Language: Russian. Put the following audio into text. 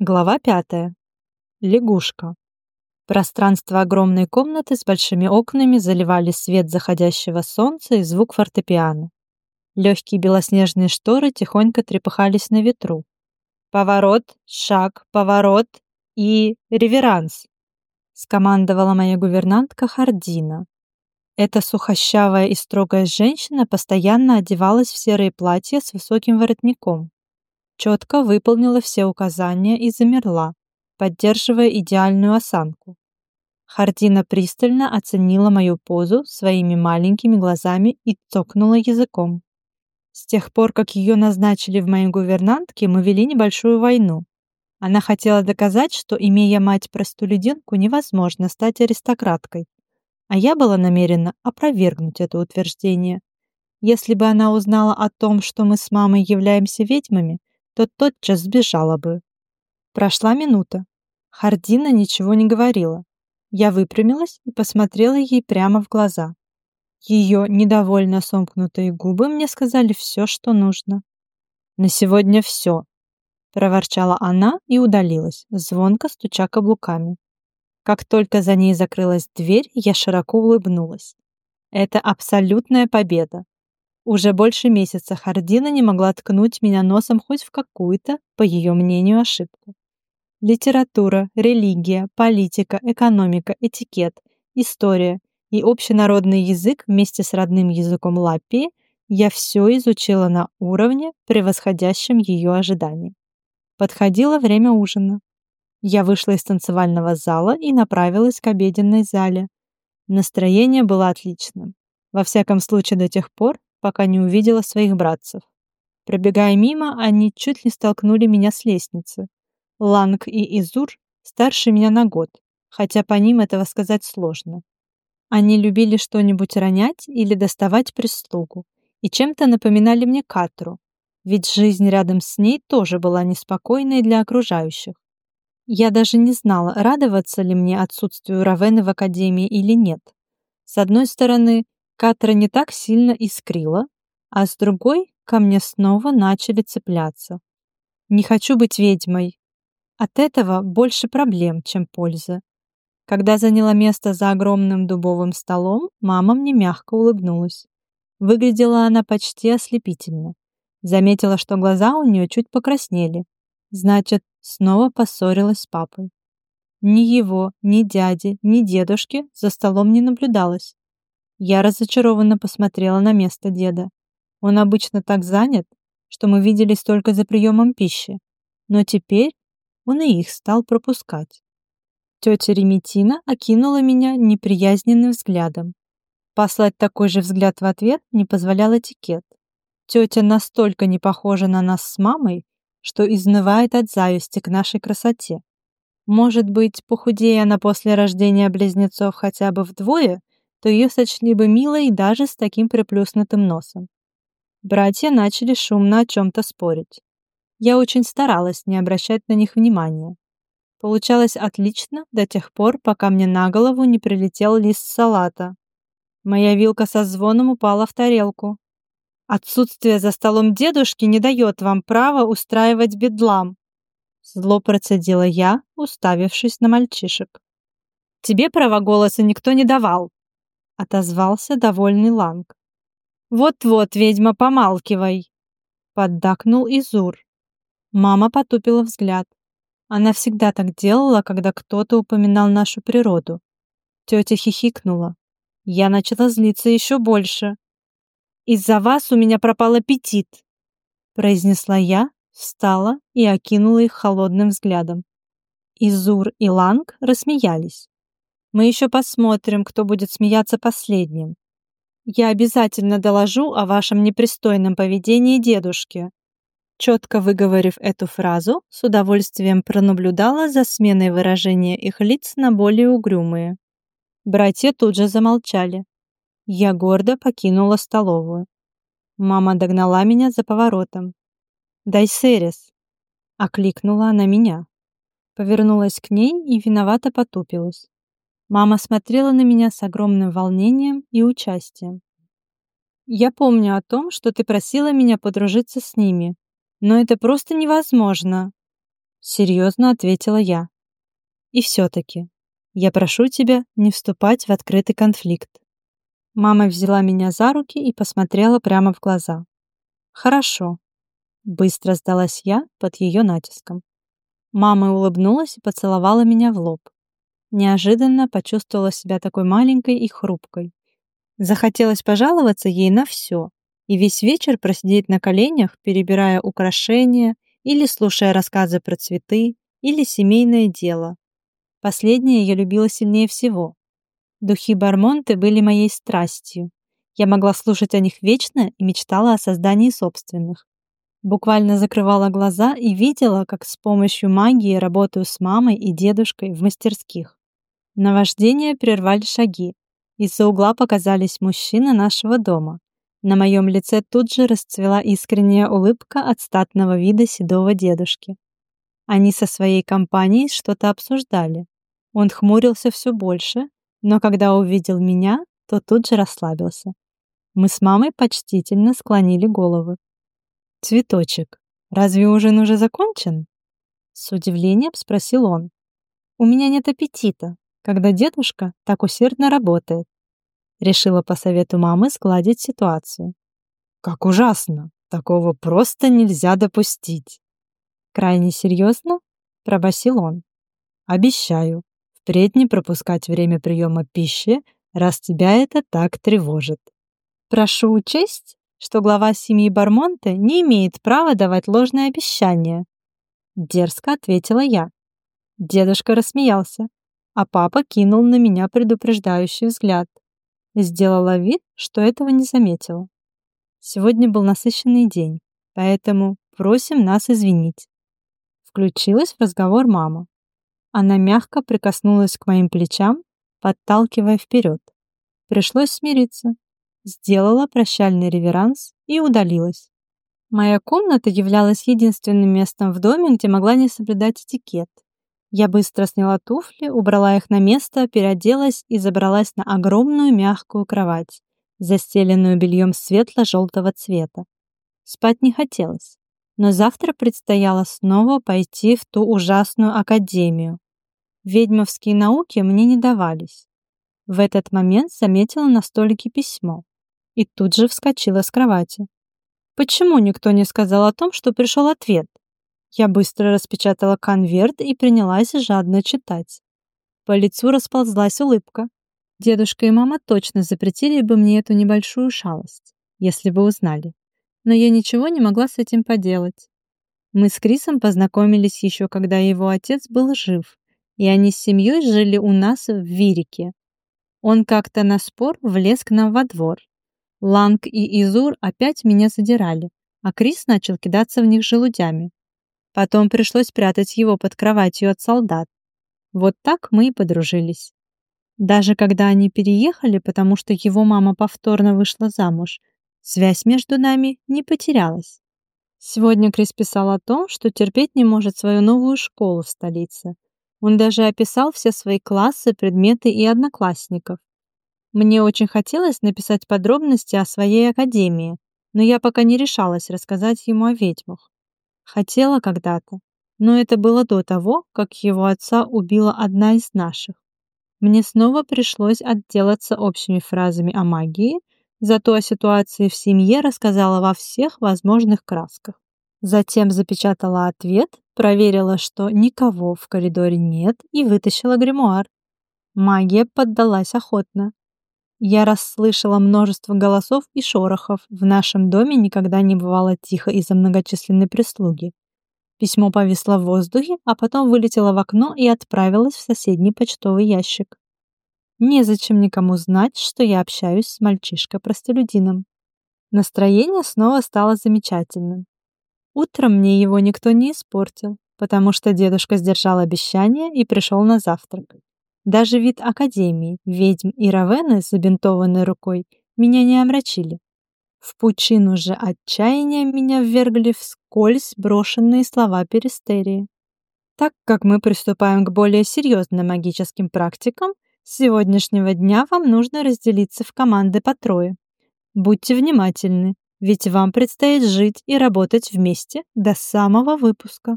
Глава пятая. Лягушка. Пространство огромной комнаты с большими окнами заливали свет заходящего солнца и звук фортепиано. Легкие белоснежные шторы тихонько трепыхались на ветру. «Поворот, шаг, поворот и реверанс!» скомандовала моя гувернантка Хардина. Эта сухощавая и строгая женщина постоянно одевалась в серые платья с высоким воротником четко выполнила все указания и замерла, поддерживая идеальную осанку. Хардина пристально оценила мою позу своими маленькими глазами и цокнула языком. С тех пор, как ее назначили в моей гувернантке, мы вели небольшую войну. Она хотела доказать, что, имея мать-простолюдинку, невозможно стать аристократкой. А я была намерена опровергнуть это утверждение. Если бы она узнала о том, что мы с мамой являемся ведьмами, то тотчас сбежала бы. Прошла минута. Хардина ничего не говорила. Я выпрямилась и посмотрела ей прямо в глаза. Ее недовольно сомкнутые губы мне сказали все, что нужно. «На сегодня все», — проворчала она и удалилась, звонко стуча каблуками. Как только за ней закрылась дверь, я широко улыбнулась. Это абсолютная победа. Уже больше месяца Хардина не могла ткнуть меня носом хоть в какую-то, по ее мнению, ошибку. Литература, религия, политика, экономика, этикет, история и общенародный язык вместе с родным языком Лаппии я все изучила на уровне, превосходящем ее ожидания. Подходило время ужина. Я вышла из танцевального зала и направилась к обеденной зале. Настроение было отличным. Во всяком случае до тех пор, пока не увидела своих братцев. Пробегая мимо, они чуть ли столкнули меня с лестницы. Ланг и Изур старше меня на год, хотя по ним этого сказать сложно. Они любили что-нибудь ронять или доставать прислугу, и чем-то напоминали мне Катру, ведь жизнь рядом с ней тоже была неспокойной для окружающих. Я даже не знала, радоваться ли мне отсутствию Равены в академии или нет. С одной стороны, Катра не так сильно искрила, а с другой ко мне снова начали цепляться. Не хочу быть ведьмой. От этого больше проблем, чем пользы. Когда заняла место за огромным дубовым столом, мама мне мягко улыбнулась. Выглядела она почти ослепительно. Заметила, что глаза у нее чуть покраснели. Значит, снова поссорилась с папой. Ни его, ни дяди, ни дедушки за столом не наблюдалось. Я разочарованно посмотрела на место деда. Он обычно так занят, что мы виделись только за приемом пищи, но теперь он и их стал пропускать. Тетя Реметина окинула меня неприязненным взглядом. Послать такой же взгляд в ответ не позволял этикет. Тетя настолько не похожа на нас с мамой, что изнывает от зависти к нашей красоте. Может быть, похудея она после рождения близнецов хотя бы вдвое, то ее сочли бы милой даже с таким приплюснутым носом. Братья начали шумно о чем-то спорить. Я очень старалась не обращать на них внимания. Получалось отлично до тех пор, пока мне на голову не прилетел лист салата. Моя вилка со звоном упала в тарелку. «Отсутствие за столом дедушки не дает вам права устраивать бедлам», зло процедила я, уставившись на мальчишек. «Тебе права голоса никто не давал», — отозвался довольный Ланг. «Вот-вот, ведьма, помалкивай!» — поддакнул Изур. Мама потупила взгляд. Она всегда так делала, когда кто-то упоминал нашу природу. Тетя хихикнула. Я начала злиться еще больше. «Из-за вас у меня пропал аппетит!» произнесла я, встала и окинула их холодным взглядом. Изур и Ланг рассмеялись. Мы еще посмотрим, кто будет смеяться последним. Я обязательно доложу о вашем непристойном поведении дедушке». Четко выговорив эту фразу, с удовольствием пронаблюдала за сменой выражения их лиц на более угрюмые. Братья тут же замолчали. Я гордо покинула столовую. Мама догнала меня за поворотом. «Дай серис!» — окликнула она меня. Повернулась к ней и виновато потупилась. Мама смотрела на меня с огромным волнением и участием. «Я помню о том, что ты просила меня подружиться с ними, но это просто невозможно!» Серьезно ответила я. И все-таки, я прошу тебя не вступать в открытый конфликт. Мама взяла меня за руки и посмотрела прямо в глаза. Хорошо. Быстро сдалась я под ее натиском. Мама улыбнулась и поцеловала меня в лоб. Неожиданно почувствовала себя такой маленькой и хрупкой. Захотелось пожаловаться ей на все и весь вечер просидеть на коленях, перебирая украшения или слушая рассказы про цветы или семейное дело. Последнее я любила сильнее всего. Духи Бармонты были моей страстью. Я могла слушать о них вечно и мечтала о создании собственных. Буквально закрывала глаза и видела, как с помощью магии работаю с мамой и дедушкой в мастерских. Наваждение прервали шаги. Из-за угла показались мужчины нашего дома. На моем лице тут же расцвела искренняя улыбка от статного вида седого дедушки. Они со своей компанией что-то обсуждали. Он хмурился все больше, но когда увидел меня, то тут же расслабился. Мы с мамой почтительно склонили головы. «Цветочек, разве ужин уже закончен?» С удивлением спросил он. «У меня нет аппетита, когда дедушка так усердно работает. Решила по совету мамы сгладить ситуацию. Как ужасно! Такого просто нельзя допустить. Крайне серьезно? Пробасил он. Обещаю, впредь не пропускать время приема пищи, раз тебя это так тревожит. Прошу учесть, что глава семьи Бармонте не имеет права давать ложные обещания. Дерзко ответила я. Дедушка рассмеялся а папа кинул на меня предупреждающий взгляд. Сделала вид, что этого не заметила. Сегодня был насыщенный день, поэтому просим нас извинить. Включилась в разговор мама. Она мягко прикоснулась к моим плечам, подталкивая вперед. Пришлось смириться. Сделала прощальный реверанс и удалилась. Моя комната являлась единственным местом в доме, где могла не соблюдать этикет. Я быстро сняла туфли, убрала их на место, переоделась и забралась на огромную мягкую кровать, застеленную бельем светло-желтого цвета. Спать не хотелось, но завтра предстояло снова пойти в ту ужасную академию. Ведьмовские науки мне не давались. В этот момент заметила на столике письмо и тут же вскочила с кровати. Почему никто не сказал о том, что пришел ответ? Я быстро распечатала конверт и принялась жадно читать. По лицу расползлась улыбка. Дедушка и мама точно запретили бы мне эту небольшую шалость, если бы узнали. Но я ничего не могла с этим поделать. Мы с Крисом познакомились еще когда его отец был жив, и они с семьей жили у нас в Вирике. Он как-то на спор влез к нам во двор. Ланг и Изур опять меня задирали, а Крис начал кидаться в них желудями. Потом пришлось прятать его под кроватью от солдат. Вот так мы и подружились. Даже когда они переехали, потому что его мама повторно вышла замуж, связь между нами не потерялась. Сегодня Крис писал о том, что терпеть не может свою новую школу в столице. Он даже описал все свои классы, предметы и одноклассников. Мне очень хотелось написать подробности о своей академии, но я пока не решалась рассказать ему о ведьмах. Хотела когда-то, но это было до того, как его отца убила одна из наших. Мне снова пришлось отделаться общими фразами о магии, зато о ситуации в семье рассказала во всех возможных красках. Затем запечатала ответ, проверила, что никого в коридоре нет и вытащила гримуар. Магия поддалась охотно. Я расслышала множество голосов и шорохов. В нашем доме никогда не бывало тихо из-за многочисленной прислуги. Письмо повисло в воздухе, а потом вылетело в окно и отправилось в соседний почтовый ящик. Незачем никому знать, что я общаюсь с мальчишкой-простолюдином. Настроение снова стало замечательным. Утром мне его никто не испортил, потому что дедушка сдержал обещание и пришел на завтрак. Даже вид Академии, ведьм и Равены с забинтованной рукой меня не омрачили. В пучину же отчаяния меня ввергли вскользь брошенные слова Перистерии. Так как мы приступаем к более серьезным магическим практикам, с сегодняшнего дня вам нужно разделиться в команды по трое. Будьте внимательны, ведь вам предстоит жить и работать вместе до самого выпуска.